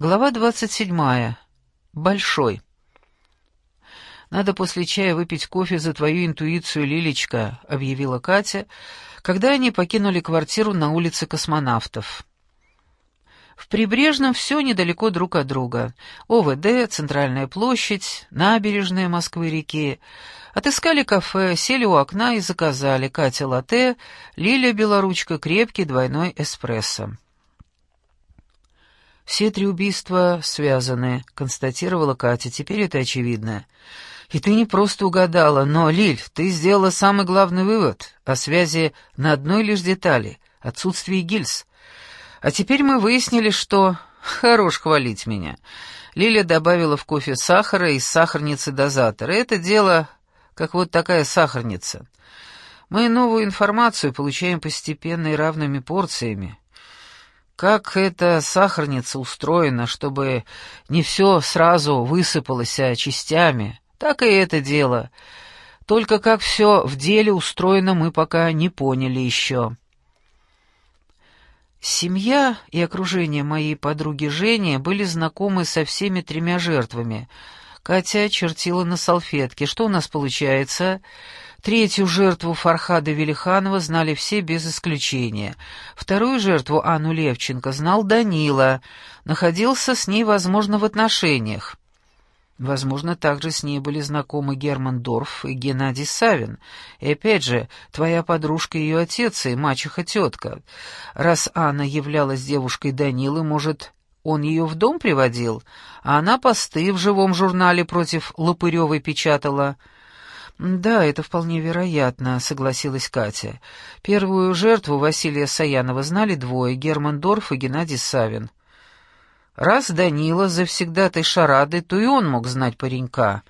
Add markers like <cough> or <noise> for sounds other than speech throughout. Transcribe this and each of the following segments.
Глава двадцать седьмая. Большой. «Надо после чая выпить кофе за твою интуицию, Лилечка», — объявила Катя, когда они покинули квартиру на улице космонавтов. В Прибрежном все недалеко друг от друга. ОВД, Центральная площадь, набережная Москвы-реки. Отыскали кафе, сели у окна и заказали Катя латте, Лиля белоручка, крепкий двойной эспрессо. «Все три убийства связаны», — констатировала Катя. «Теперь это очевидно». «И ты не просто угадала, но, Лиль, ты сделала самый главный вывод о связи на одной лишь детали — отсутствии гильз. А теперь мы выяснили, что... Хорош хвалить меня». Лиля добавила в кофе сахара из сахарницы дозатора. Это дело как вот такая сахарница. Мы новую информацию получаем постепенно и равными порциями. Как эта сахарница устроена, чтобы не все сразу высыпалось, а частями, так и это дело. Только как все в деле устроено, мы пока не поняли еще. Семья и окружение моей подруги Жени были знакомы со всеми тремя жертвами. Катя чертила на салфетке. Что у нас получается? Третью жертву Фархада Велиханова знали все без исключения. Вторую жертву, Анну Левченко, знал Данила, находился с ней, возможно, в отношениях. Возможно, также с ней были знакомы Герман Дорф и Геннадий Савин. И опять же, твоя подружка ее отец и мачеха-тетка. Раз Анна являлась девушкой Данилы, может, он ее в дом приводил, а она посты в живом журнале против Лопыревой печатала — «Да, это вполне вероятно», — согласилась Катя. «Первую жертву Василия Саянова знали двое — Герман Дорф и Геннадий Савин. Раз Данила завсегдатой шарады, то и он мог знать паренька.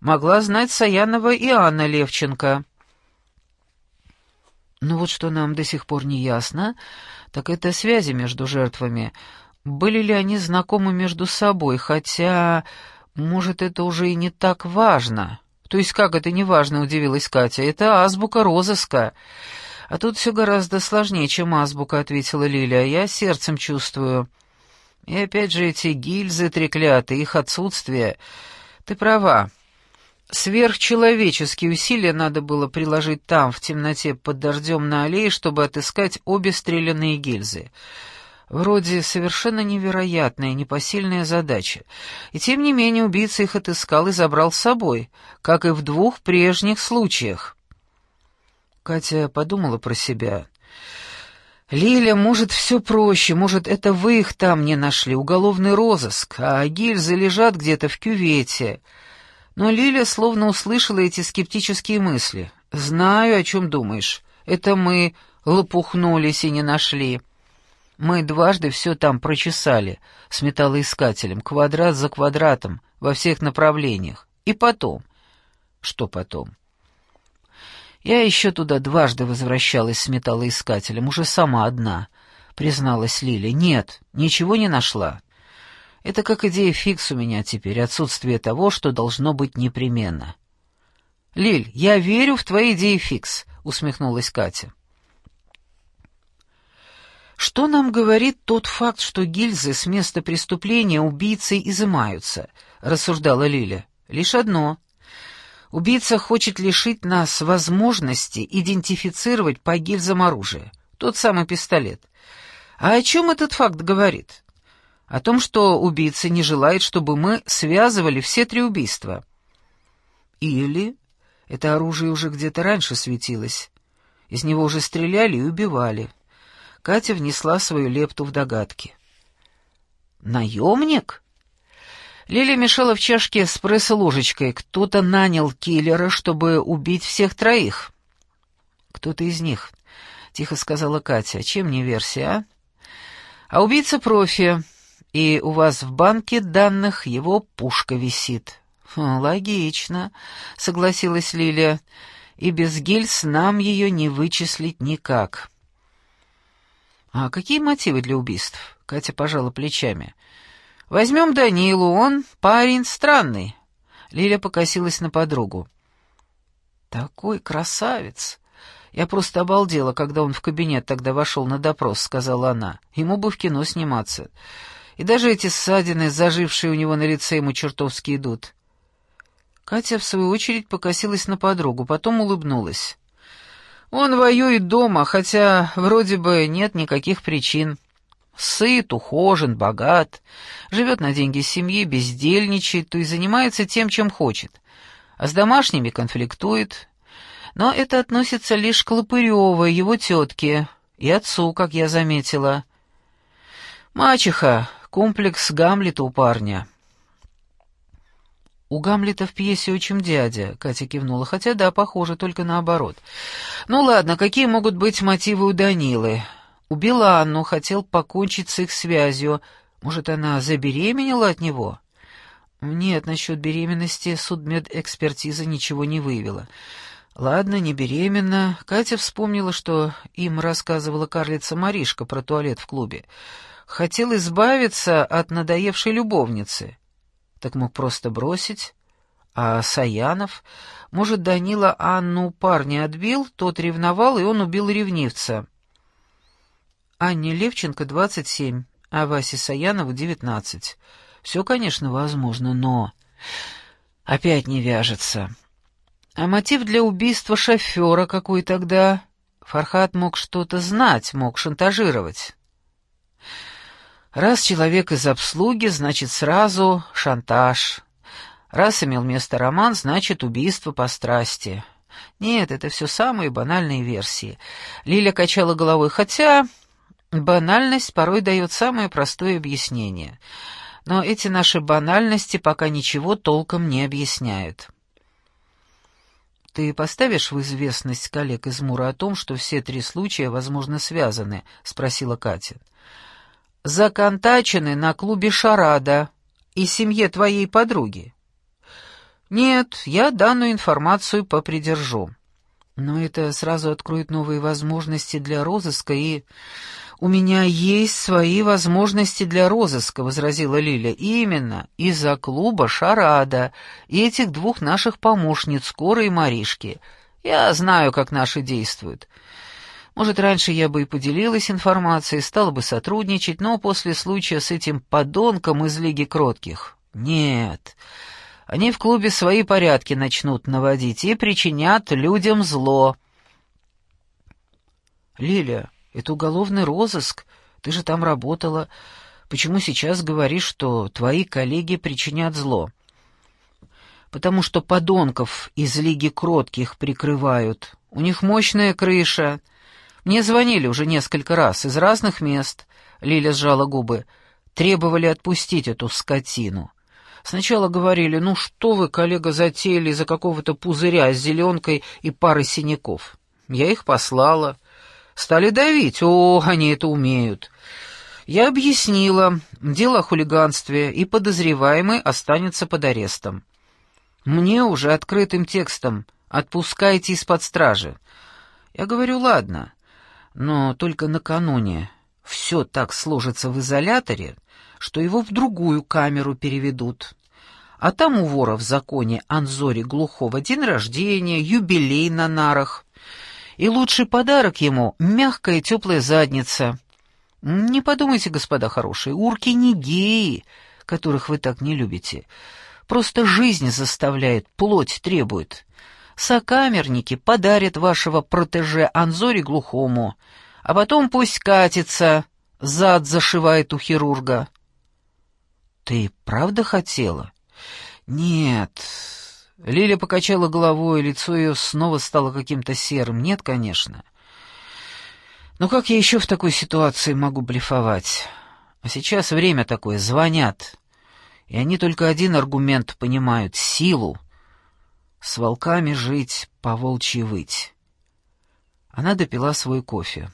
Могла знать Саянова и Анна Левченко». «Ну вот что нам до сих пор не ясно, так это связи между жертвами. Были ли они знакомы между собой, хотя, может, это уже и не так важно». «То есть как это неважно?» — удивилась Катя. «Это азбука розыска». «А тут все гораздо сложнее, чем азбука», — ответила Лиля. «Я сердцем чувствую». «И опять же эти гильзы треклятые, их отсутствие. Ты права. Сверхчеловеческие усилия надо было приложить там, в темноте, под дождем на аллее, чтобы отыскать обе стрелянные гильзы». Вроде совершенно невероятная, непосильная задача. И тем не менее убийца их отыскал и забрал с собой, как и в двух прежних случаях. Катя подумала про себя. «Лиля, может, все проще, может, это вы их там не нашли, уголовный розыск, а гильзы лежат где-то в кювете». Но Лиля словно услышала эти скептические мысли. «Знаю, о чем думаешь. Это мы лопухнулись и не нашли». Мы дважды все там прочесали с металлоискателем, квадрат за квадратом, во всех направлениях. И потом... Что потом? Я еще туда дважды возвращалась с металлоискателем, уже сама одна, призналась Лиля. Нет, ничего не нашла. Это как идея фикс у меня теперь, отсутствие того, что должно быть непременно. «Лиль, я верю в твои идеи фикс», — усмехнулась Катя. Что нам говорит тот факт, что гильзы с места преступления убийцей изымаются, рассуждала Лиля. Лишь одно. Убийца хочет лишить нас возможности идентифицировать по гильзам оружие, тот самый пистолет. А о чем этот факт говорит? О том, что убийца не желает, чтобы мы связывали все три убийства. Или это оружие уже где-то раньше светилось. Из него уже стреляли и убивали. Катя внесла свою лепту в догадки. «Наемник?» Лиля мешала в чашке эспрессо ложечкой. Кто-то нанял киллера, чтобы убить всех троих. «Кто-то из них», — тихо сказала Катя. «Чем не версия, а?» «А убийца профи, и у вас в банке данных его пушка висит». «Хм, «Логично», — согласилась Лиля. «И без гильз нам ее не вычислить никак». «А какие мотивы для убийств?» — Катя пожала плечами. «Возьмем Данилу, он парень странный». Лиля покосилась на подругу. «Такой красавец!» «Я просто обалдела, когда он в кабинет тогда вошел на допрос», — сказала она. «Ему бы в кино сниматься. И даже эти ссадины, зажившие у него на лице, ему чертовски идут. Катя, в свою очередь, покосилась на подругу, потом улыбнулась. Он воюет дома, хотя вроде бы нет никаких причин. Сыт, ухожен, богат, живет на деньги семьи, бездельничает, то есть занимается тем, чем хочет. А с домашними конфликтует. Но это относится лишь к Лопыревой, его тетке, и отцу, как я заметила. Мачеха, комплекс Гамлета у парня. «У Гамлета в пьесе очень дядя», — Катя кивнула, хотя да, похоже, только наоборот. «Ну ладно, какие могут быть мотивы у Данилы? Убил Анну, хотел покончить с их связью. Может, она забеременела от него?» «Нет, насчет беременности судмедэкспертиза ничего не выявила». «Ладно, не беременна». Катя вспомнила, что им рассказывала карлица Маришка про туалет в клубе. Хотел избавиться от надоевшей любовницы так мог просто бросить. А Саянов? Может, Данила Анну парня отбил, тот ревновал, и он убил ревнивца. Анне Левченко 27, а Васе Саянову 19. Все, конечно, возможно, но... Опять не вяжется. А мотив для убийства шофера какой тогда? Фархат мог что-то знать, мог шантажировать. Раз человек из обслуги, значит сразу шантаж. Раз имел место роман, значит убийство по страсти. Нет, это все самые банальные версии. Лиля качала головой, хотя банальность порой дает самое простое объяснение. Но эти наши банальности пока ничего толком не объясняют. «Ты поставишь в известность коллег из Мура о том, что все три случая, возможно, связаны?» — спросила Катя законтачены на клубе «Шарада» и семье твоей подруги. Нет, я данную информацию попридержу. Но это сразу откроет новые возможности для розыска, и... «У меня есть свои возможности для розыска», — возразила Лиля. «Именно из-за клуба «Шарада» и этих двух наших помощниц, Коры и Маришки. Я знаю, как наши действуют. Может, раньше я бы и поделилась информацией, стала бы сотрудничать, но после случая с этим подонком из Лиги Кротких... Нет, они в клубе свои порядки начнут наводить и причинят людям зло. «Лиля, это уголовный розыск, ты же там работала. Почему сейчас говоришь, что твои коллеги причинят зло?» «Потому что подонков из Лиги Кротких прикрывают. У них мощная крыша». Мне звонили уже несколько раз из разных мест. Лиля сжала губы. Требовали отпустить эту скотину. Сначала говорили, ну что вы, коллега, затеяли из-за какого-то пузыря с зеленкой и парой синяков. Я их послала. Стали давить. О, они это умеют. Я объяснила. Дело о хулиганстве, и подозреваемый останется под арестом. Мне уже открытым текстом «Отпускайте из-под стражи». Я говорю, ладно, но только накануне все так сложится в изоляторе, что его в другую камеру переведут. А там у вора в законе Анзори Глухого день рождения, юбилей на нарах. И лучший подарок ему — мягкая теплая задница. Не подумайте, господа хорошие, урки не геи, которых вы так не любите. Просто жизнь заставляет, плоть требует сокамерники подарят вашего протеже Анзоре глухому, а потом пусть катится, зад зашивает у хирурга. Ты правда хотела? Нет. Лиля покачала головой, лицо ее снова стало каким-то серым. Нет, конечно. Но как я еще в такой ситуации могу блефовать? А сейчас время такое, звонят. И они только один аргумент понимают — силу. С волками жить, по волчьи выть. Она допила свой кофе.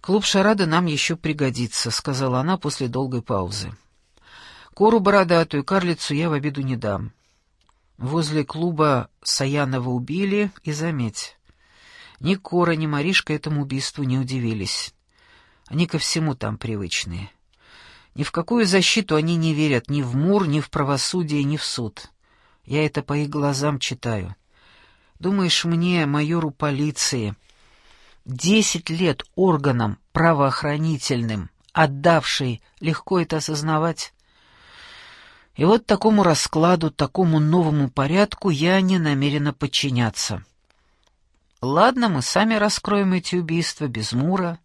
«Клуб шарада нам еще пригодится», — сказала она после долгой паузы. «Кору бородатую, карлицу я в обиду не дам. Возле клуба Саянова убили, и заметь, ни Кора, ни Маришка этому убийству не удивились. Они ко всему там привычные. Ни в какую защиту они не верят, ни в мур, ни в правосудие, ни в суд. Я это по их глазам читаю. Думаешь, мне, майору полиции, десять лет органам правоохранительным отдавший, легко это осознавать. И вот такому раскладу, такому новому порядку я не намерена подчиняться. Ладно, мы сами раскроем эти убийства без Мура.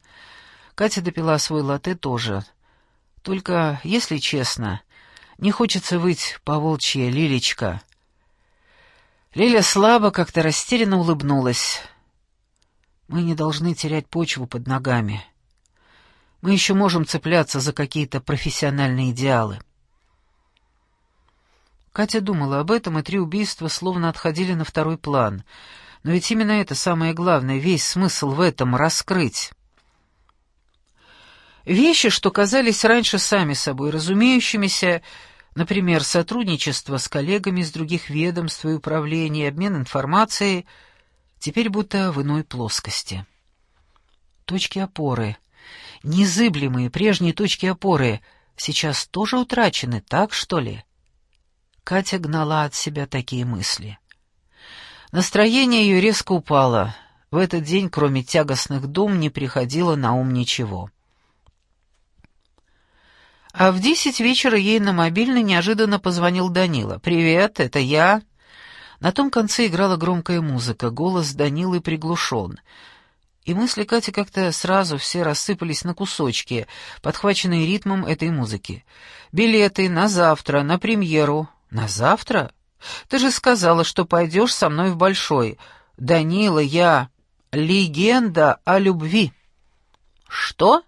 Катя допила свой латте тоже. Только, если честно, не хочется выть по волчье, Лилечка. Лиля слабо, как-то растерянно улыбнулась. Мы не должны терять почву под ногами. Мы еще можем цепляться за какие-то профессиональные идеалы. Катя думала об этом, и три убийства словно отходили на второй план. Но ведь именно это самое главное, весь смысл в этом — раскрыть. Вещи, что казались раньше сами собой разумеющимися, например, сотрудничество с коллегами из других ведомств и управлений, обмен информацией, теперь будто в иной плоскости. Точки опоры, незыблемые прежние точки опоры, сейчас тоже утрачены, так что ли? Катя гнала от себя такие мысли. Настроение ее резко упало. В этот день, кроме тягостных дум, не приходило на ум ничего. А в десять вечера ей на мобильный неожиданно позвонил Данила. «Привет, это я». На том конце играла громкая музыка, голос Данилы приглушен. И мысли Кати как-то сразу все рассыпались на кусочки, подхваченные ритмом этой музыки. «Билеты на завтра, на премьеру, «На завтра? Ты же сказала, что пойдешь со мной в Большой. Данила, я... Легенда о любви». «Что?»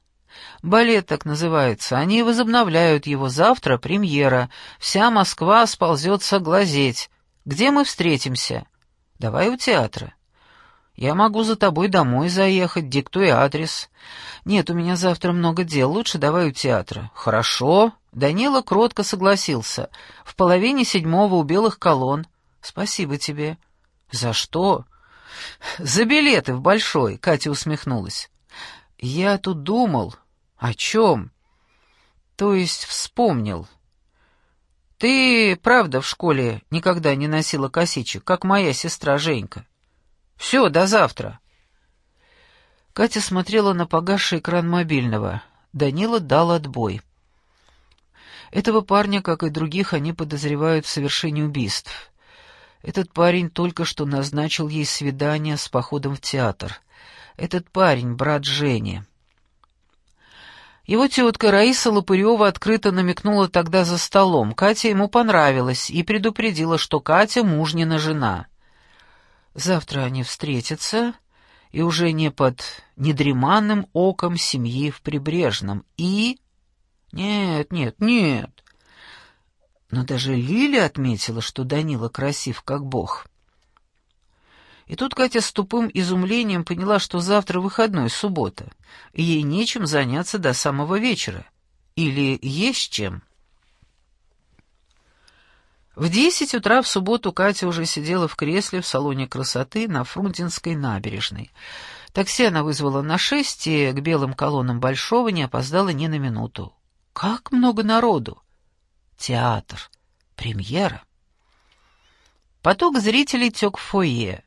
«Балет так называется. Они возобновляют его. Завтра премьера. Вся Москва сползется глазеть. Где мы встретимся?» «Давай у театра». «Я могу за тобой домой заехать, диктуй адрес». «Нет, у меня завтра много дел. Лучше давай у театра». «Хорошо». Данила кротко согласился. В половине седьмого у белых колонн. Спасибо тебе. За что? За билеты в Большой, Катя усмехнулась. Я тут думал. О чем? То есть вспомнил. Ты, правда, в школе никогда не носила косичек, как моя сестра Женька? Все, до завтра. Катя смотрела на погасший экран мобильного. Данила дал отбой. Этого парня, как и других, они подозревают в совершении убийств. Этот парень только что назначил ей свидание с походом в театр. Этот парень — брат Жени. Его тетка Раиса Лопырева открыто намекнула тогда за столом. Катя ему понравилась и предупредила, что Катя мужнина жена. Завтра они встретятся, и уже не под недреманным оком семьи в Прибрежном, и... Нет, нет, нет. Но даже Лиля отметила, что Данила красив как бог. И тут Катя с тупым изумлением поняла, что завтра выходной, суббота, и ей нечем заняться до самого вечера. Или есть чем? В десять утра в субботу Катя уже сидела в кресле в салоне красоты на Фрунзенской набережной. Такси она вызвала на шесть и к белым колоннам Большого не опоздала ни на минуту. Как много народу! Театр, премьера. Поток зрителей тек в фойе.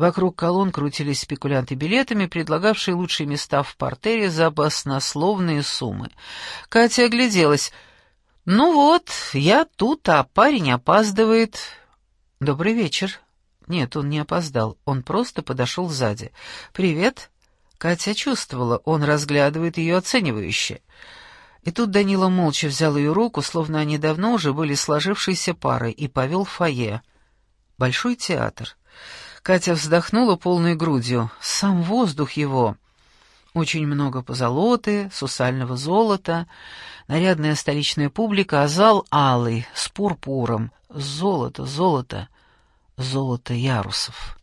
Вокруг колонн крутились спекулянты билетами, предлагавшие лучшие места в портере за баснословные суммы. Катя огляделась. «Ну вот, я тут, а парень опаздывает». «Добрый вечер». Нет, он не опоздал, он просто подошел сзади. «Привет». Катя чувствовала, он разглядывает ее оценивающе. И тут Данила молча взял ее руку, словно они давно уже были сложившейся парой, и повел в фойе. Большой театр. Катя вздохнула полной грудью. Сам воздух его. Очень много позолоты, сусального золота, нарядная столичная публика, а зал алый, с пурпуром. Золото, золото, золото ярусов.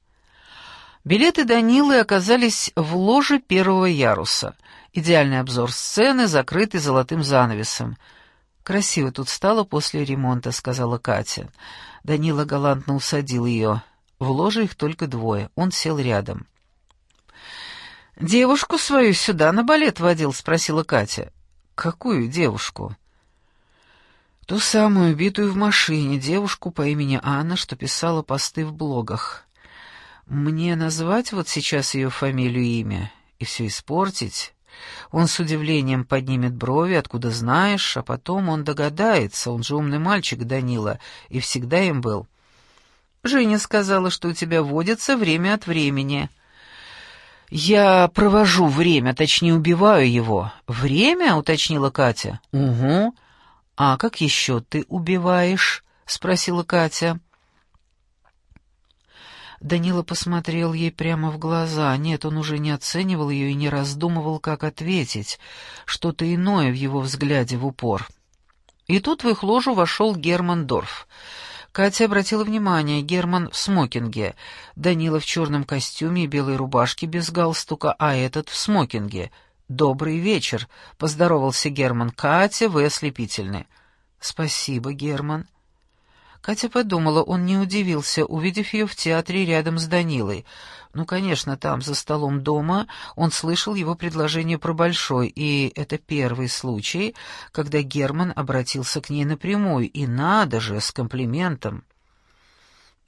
Билеты Данилы оказались в ложе первого яруса — Идеальный обзор сцены, закрытый золотым занавесом. «Красиво тут стало после ремонта», — сказала Катя. Данила галантно усадил ее. В ложе их только двое. Он сел рядом. «Девушку свою сюда на балет водил?» — спросила Катя. «Какую девушку?» «Ту самую, убитую в машине, девушку по имени Анна, что писала посты в блогах. Мне назвать вот сейчас ее фамилию и имя и все испортить?» Он с удивлением поднимет брови, откуда знаешь, а потом он догадается, он же умный мальчик, Данила, и всегда им был. Женя сказала, что у тебя водится время от времени. «Я провожу время, точнее, убиваю его». «Время?» — уточнила Катя. «Угу. А как еще ты убиваешь?» — спросила Катя. Данила посмотрел ей прямо в глаза. Нет, он уже не оценивал ее и не раздумывал, как ответить. Что-то иное в его взгляде в упор. И тут в их ложу вошел Герман Дорф. Катя обратила внимание, Герман в смокинге, Данила в черном костюме и белой рубашке без галстука, а этот в смокинге. «Добрый вечер», — поздоровался Герман. «Катя, вы ослепительны». «Спасибо, Герман». Катя подумала, он не удивился, увидев ее в театре рядом с Данилой. Ну, конечно, там, за столом дома, он слышал его предложение про Большой, и это первый случай, когда Герман обратился к ней напрямую, и надо же, с комплиментом.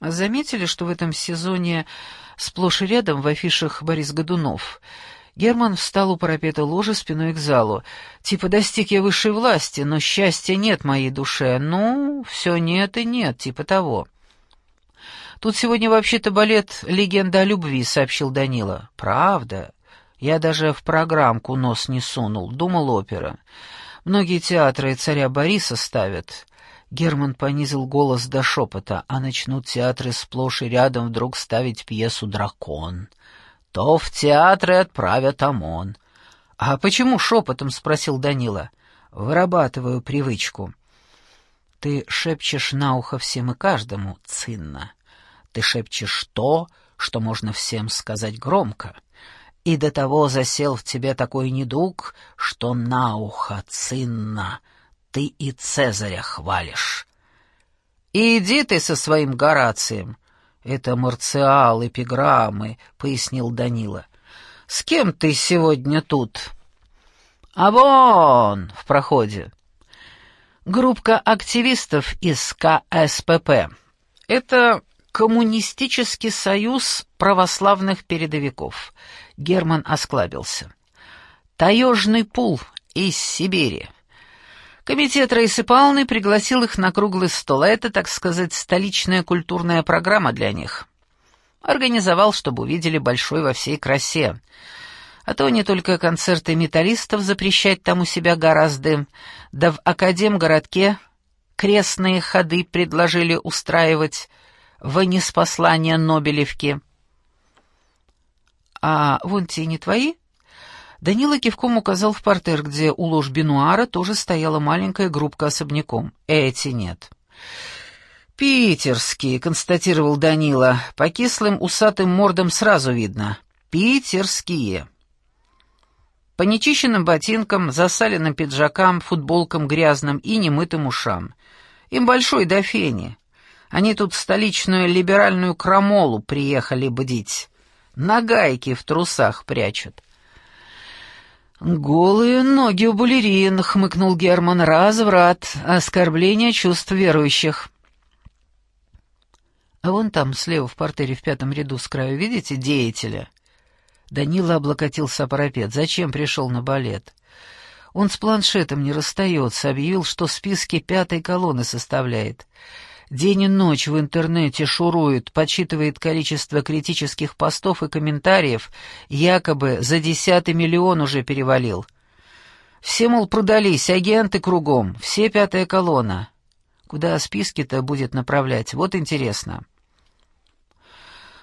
Заметили, что в этом сезоне сплошь и рядом в афишах Борис Годунов — Герман встал у парапета ложи спиной к залу. Типа достиг я высшей власти, но счастья нет моей душе. Ну, все нет и нет, типа того. Тут сегодня вообще-то балет «Легенда о любви», — сообщил Данила. Правда? Я даже в программку нос не сунул, думал опера. Многие театры царя Бориса ставят. Герман понизил голос до шепота, а начнут театры сплошь и рядом вдруг ставить пьесу «Дракон» то в театры отправят ОМОН. «А почему шепотом?» — спросил Данила. «Вырабатываю привычку». «Ты шепчешь на ухо всем и каждому, цинно. Ты шепчешь то, что можно всем сказать громко. И до того засел в тебе такой недуг, что на ухо, цинно, ты и Цезаря хвалишь». «Иди ты со своим Горацием. «Это марциал, эпиграммы», — пояснил Данила. «С кем ты сегодня тут?» «А вон, в проходе». Группка активистов из КСПП. Это Коммунистический союз православных передовиков. Герман осклабился. Таежный пул из Сибири. Комитет Раисы Павловны пригласил их на круглый стол, а это, так сказать, столичная культурная программа для них. Организовал, чтобы увидели Большой во всей красе. А то не только концерты металлистов запрещать там у себя гораздо, да в Академгородке крестные ходы предложили устраивать в неспослание Нобелевки. «А вон те не твои?» Данила кивком указал в портер, где у ложь Бенуара тоже стояла маленькая группка особняком. Эти нет. «Питерские», — констатировал Данила. «По кислым усатым мордам сразу видно. Питерские». По нечищенным ботинкам, засаленным пиджакам, футболкам грязным и немытым ушам. Им большой до фени. Они тут столичную либеральную крамолу приехали бдить. Нагайки в трусах прячут. «Голые ноги у балерин», — хмыкнул Герман, — «разврат, оскорбление чувств верующих». «А вон там, слева в портере в пятом ряду с краю, видите, деятеля?» Данила облокотился о парапет. «Зачем пришел на балет?» Он с планшетом не расстается, объявил, что списки пятой колонны составляет. День и ночь в интернете шурует, подсчитывает количество критических постов и комментариев, якобы за десятый миллион уже перевалил. Все, мол, продались, агенты кругом, все пятая колонна. Куда списки-то будет направлять, вот интересно.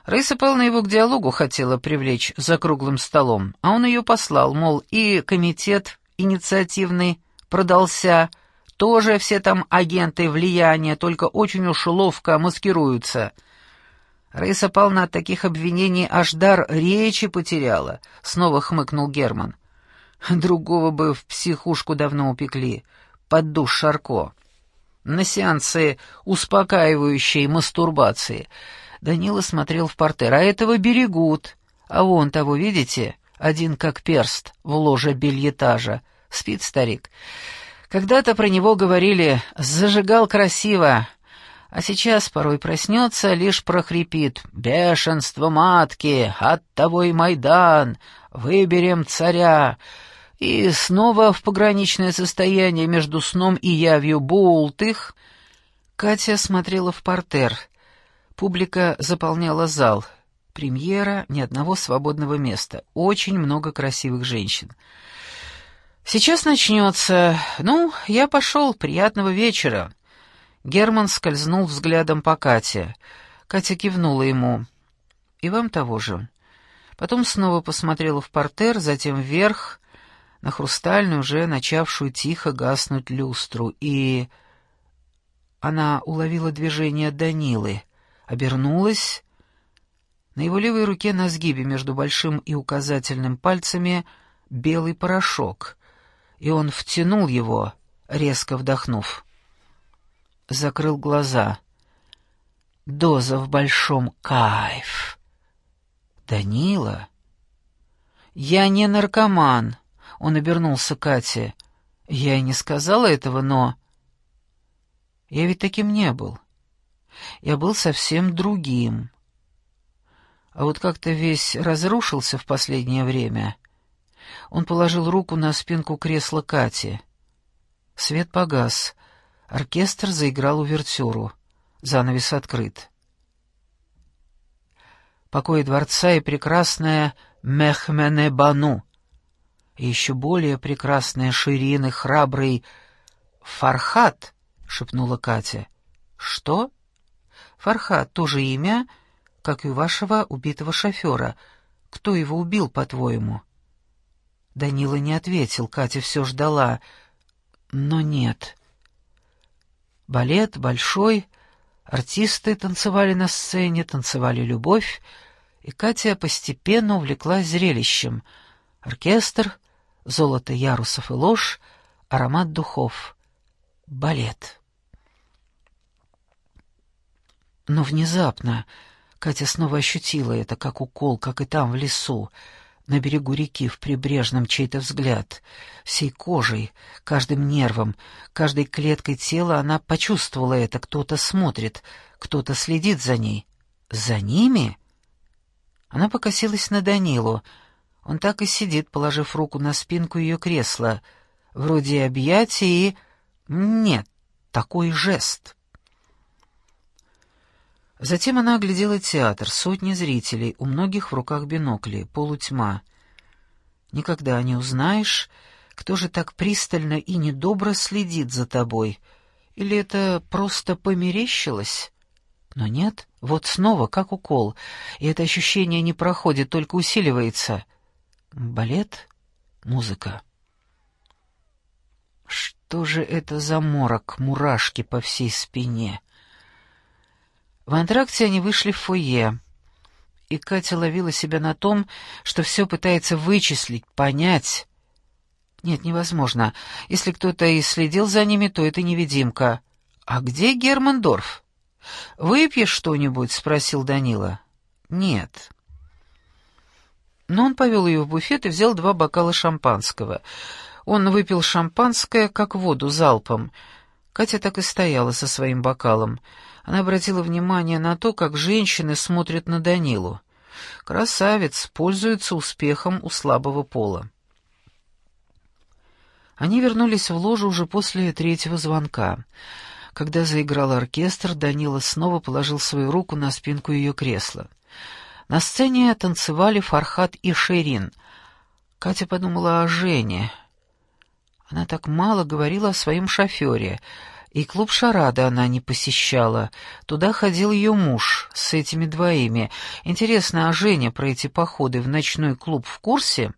Раиса Павловна его к диалогу хотела привлечь за круглым столом, а он ее послал, мол, и комитет инициативный продался, — тоже все там агенты влияния, только очень уж ловко маскируются. Раиса Павловна от таких обвинений аж дар речи потеряла, — снова хмыкнул Герман. Другого бы в психушку давно упекли, под душ Шарко. На сеансы успокаивающей мастурбации. Данила смотрел в портер, а этого берегут. А вон того, видите, один как перст в ложе бельетажа. Спит старик. Когда-то про него говорили «зажигал красиво», а сейчас порой проснется, лишь прохрипит «бешенство матки, от того и Майдан, выберем царя». И снова в пограничное состояние между сном и явью Боултых Катя смотрела в портер. Публика заполняла зал. Премьера, ни одного свободного места. Очень много красивых женщин. «Сейчас начнется. Ну, я пошел. Приятного вечера». Герман скользнул взглядом по Кате. Катя кивнула ему. «И вам того же». Потом снова посмотрела в портер, затем вверх, на хрустальную, уже начавшую тихо гаснуть люстру, и... Она уловила движение Данилы, обернулась. На его левой руке на сгибе между большим и указательным пальцами белый порошок, и он втянул его, резко вдохнув. Закрыл глаза. Доза в большом кайф. Данила? Я не наркоман. Он обернулся к Кате. Я и не сказала этого, но... Я ведь таким не был. Я был совсем другим. А вот как-то весь разрушился в последнее время. Он положил руку на спинку кресла Кати. Свет погас. Оркестр заиграл увертюру. Занавес открыт. Покои дворца и прекрасная Мехмене-Бану. И еще более прекрасная Ширин и храбрый Фархат —— шепнула Катя. «Что?» «Фархат, тоже имя, как и у вашего убитого шофера. Кто его убил, по-твоему?» Данила не ответил, Катя все ждала. Но нет. Балет большой, артисты танцевали на сцене, танцевали любовь, и Катя постепенно увлеклась зрелищем. Оркестр, золото ярусов и ложь, аромат духов. Балет. Но внезапно Катя снова ощутила это, как укол, как и там, в лесу, на берегу реки, в прибрежном чей-то взгляд. Всей кожей, каждым нервом, каждой клеткой тела она почувствовала это. Кто-то смотрит, кто-то следит за ней. За ними? Она покосилась на Данилу. Он так и сидит, положив руку на спинку ее кресла. Вроде объятия и... Нет, такой жест. Затем она оглядела театр, сотни зрителей, у многих в руках бинокли, полутьма. Никогда не узнаешь, кто же так пристально и недобро следит за тобой. Или это просто померещилось? Но нет, вот снова, как укол, и это ощущение не проходит, только усиливается. Балет, музыка. Что же это за морок, мурашки по всей спине? В антракте они вышли в фойе, и Катя ловила себя на том, что все пытается вычислить, понять. Нет, невозможно. Если кто-то и следил за ними, то это невидимка. А где Германдорф? «Выпьешь что-нибудь?» — спросил Данила. «Нет». Но он повел ее в буфет и взял два бокала шампанского. Он выпил шампанское, как воду, залпом. Катя так и стояла со своим бокалом. Она обратила внимание на то, как женщины смотрят на Данилу. Красавец, пользуется успехом у слабого пола. Они вернулись в ложу уже после третьего звонка. Когда заиграл оркестр, Данила снова положил свою руку на спинку ее кресла. На сцене танцевали Фархат и Шерин. Катя подумала о Жене. Она так мало говорила о своем шофере — и клуб «Шарада» она не посещала. Туда ходил ее муж с этими двоими. Интересно, а Женя про эти походы в ночной клуб в курсе?»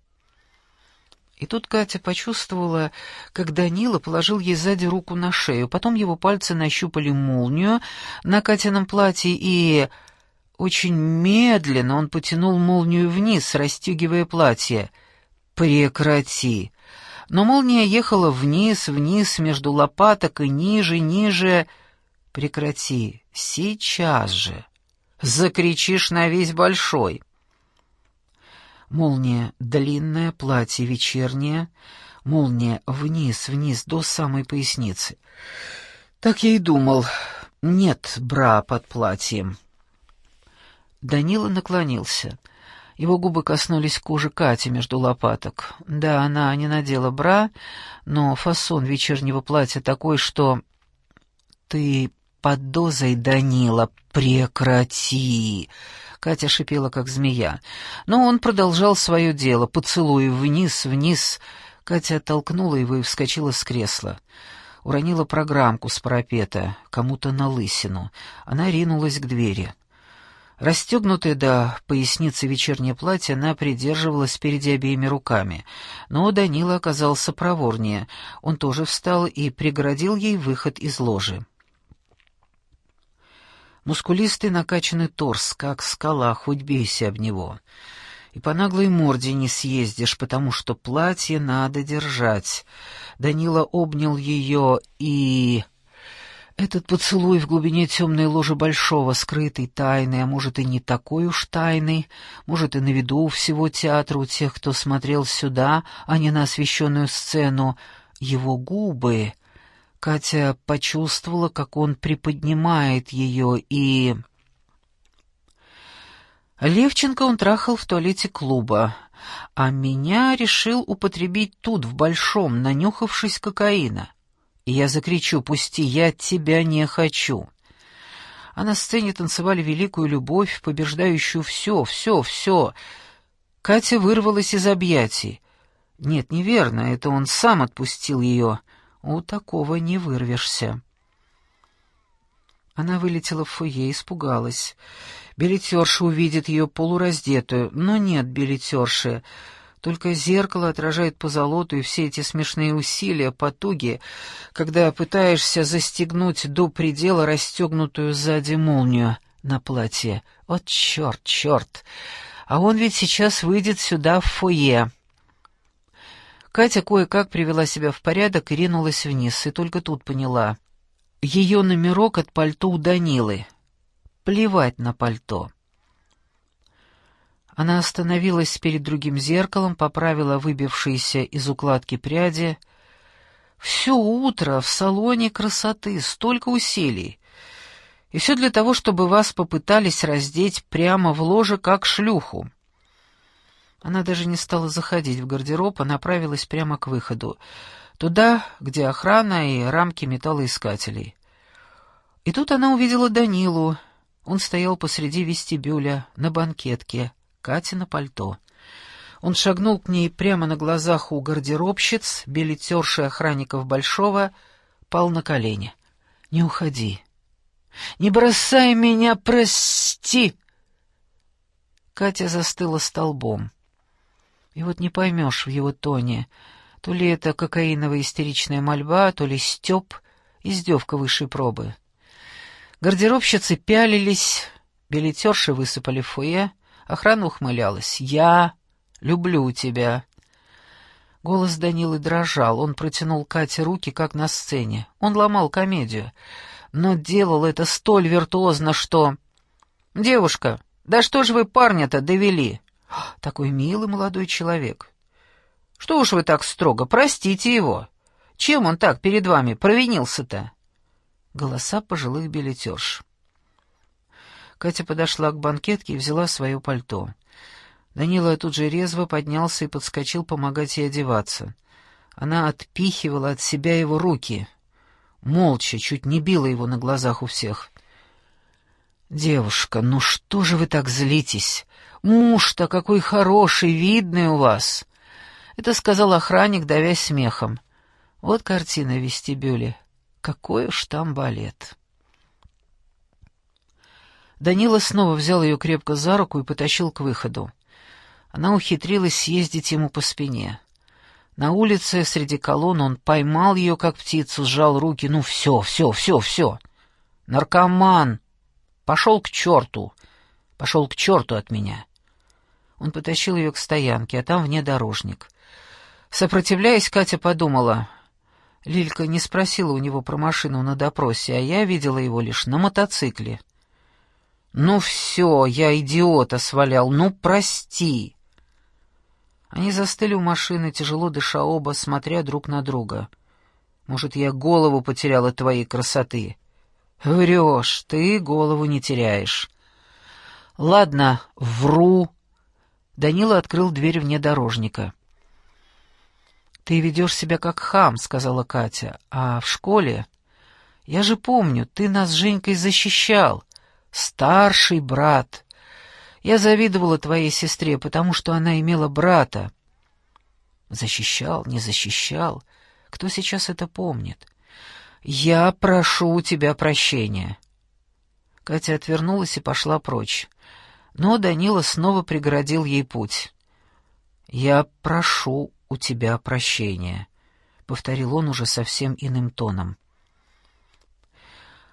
И тут Катя почувствовала, как Данила положил ей сзади руку на шею, потом его пальцы нащупали молнию на Катином платье, и очень медленно он потянул молнию вниз, расстегивая платье. «Прекрати!» Но молния ехала вниз, вниз, между лопаток и ниже, ниже. Прекрати, сейчас же. Закричишь на весь большой. Молния длинное, платье вечернее, молния вниз, вниз, до самой поясницы. Так я и думал. Нет бра под платьем. Данила наклонился. Его губы коснулись кожи Кати между лопаток. Да, она не надела бра, но фасон вечернего платья такой, что... «Ты под дозой, Данила, прекрати!» Катя шипела, как змея. Но он продолжал свое дело, поцелуй вниз, вниз. Катя оттолкнула его и вскочила с кресла. Уронила программку с парапета, кому-то на лысину. Она ринулась к двери. Расстегнутое до поясницы вечернее платье она придерживала спереди обеими руками. Но Данила оказался проворнее. Он тоже встал и преградил ей выход из ложи. Мускулистый накачанный торс, как скала, хоть бейся об него. И по наглой морде не съездишь, потому что платье надо держать. Данила обнял ее и... Этот поцелуй в глубине темной ложи большого, скрытый, тайный, а может и не такой уж тайный, может и на виду у всего театра, у тех, кто смотрел сюда, а не на освещенную сцену, его губы. Катя почувствовала, как он приподнимает ее, и... Левченко он трахал в туалете клуба, а меня решил употребить тут, в Большом, нанюхавшись кокаина и я закричу «Пусти, я тебя не хочу!» А на сцене танцевали великую любовь, побеждающую все, все, все. Катя вырвалась из объятий. Нет, неверно, это он сам отпустил ее. У такого не вырвешься. Она вылетела в фойе, испугалась. Билетерша увидит ее полураздетую, но нет билетерши. Только зеркало отражает позолоту и все эти смешные усилия, потуги, когда пытаешься застегнуть до предела расстегнутую сзади молнию на платье. Вот черт, черт! А он ведь сейчас выйдет сюда в фойе. Катя кое-как привела себя в порядок и ринулась вниз, и только тут поняла. Ее номерок от пальто у Данилы. Плевать на пальто. Она остановилась перед другим зеркалом, поправила выбившиеся из укладки пряди. Все утро в салоне красоты, столько усилий. И все для того, чтобы вас попытались раздеть прямо в ложе, как шлюху. Она даже не стала заходить в гардероб, а направилась прямо к выходу. Туда, где охрана и рамки металлоискателей. И тут она увидела Данилу. Он стоял посреди вестибюля, на банкетке. Катина пальто. Он шагнул к ней прямо на глазах у гардеробщиц, билетерши охранников Большого, пал на колени. «Не уходи! Не бросай меня, прости!» Катя застыла столбом. И вот не поймешь в его тоне, то ли это кокаиновая истеричная мольба, то ли стёб, издевка высшей пробы. Гардеробщицы пялились, билетерши высыпали в фойе, Охрана ухмылялась. «Я люблю тебя». Голос Данилы дрожал, он протянул Кате руки, как на сцене. Он ломал комедию, но делал это столь виртуозно, что... «Девушка, да что же вы парня-то довели?» <gasps> «Такой милый молодой человек». «Что уж вы так строго, простите его. Чем он так перед вами провинился-то?» Голоса пожилых билетерш. Катя подошла к банкетке и взяла свое пальто. Данила тут же резво поднялся и подскочил помогать ей одеваться. Она отпихивала от себя его руки. Молча, чуть не била его на глазах у всех. «Девушка, ну что же вы так злитесь? Муж-то какой хороший, видный у вас!» Это сказал охранник, давясь смехом. Вот картина в вестибюле. Какой уж там балет. Данила снова взял ее крепко за руку и потащил к выходу. Она ухитрилась съездить ему по спине. На улице среди колонн он поймал ее, как птицу, сжал руки. «Ну все, все, все, все! Наркоман! Пошел к черту! Пошел к черту от меня!» Он потащил ее к стоянке, а там внедорожник. Сопротивляясь, Катя подумала. Лилька не спросила у него про машину на допросе, а я видела его лишь на мотоцикле. «Ну все, я идиота свалял, ну прости!» Они застыли у машины, тяжело дыша оба, смотря друг на друга. «Может, я голову потерял от твоей красоты?» «Врешь, ты голову не теряешь». «Ладно, вру. Данила открыл дверь внедорожника. «Ты ведешь себя как хам», — сказала Катя. «А в школе...» «Я же помню, ты нас с Женькой защищал. Старший брат. Я завидовала твоей сестре, потому что она имела брата». «Защищал, не защищал. Кто сейчас это помнит?» «Я прошу у тебя прощения». Катя отвернулась и пошла прочь. Но Данила снова преградил ей путь. «Я прошу у тебя прощения», — повторил он уже совсем иным тоном.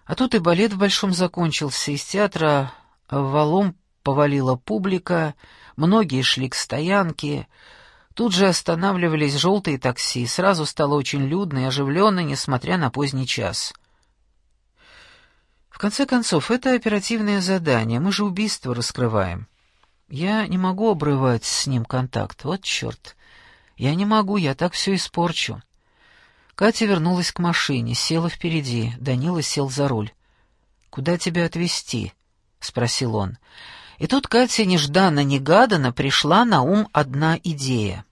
А тут и балет в Большом закончился, из театра валом повалила публика, многие шли к стоянке, тут же останавливались желтые такси, сразу стало очень людно и оживленно, несмотря на поздний час. В конце концов, это оперативное задание, мы же убийство раскрываем. Я не могу обрывать с ним контакт, вот черт. Я не могу, я так все испорчу. Катя вернулась к машине, села впереди, Данила сел за руль. «Куда тебя отвезти?» — спросил он. И тут Катя нежданно-негаданно пришла на ум одна идея.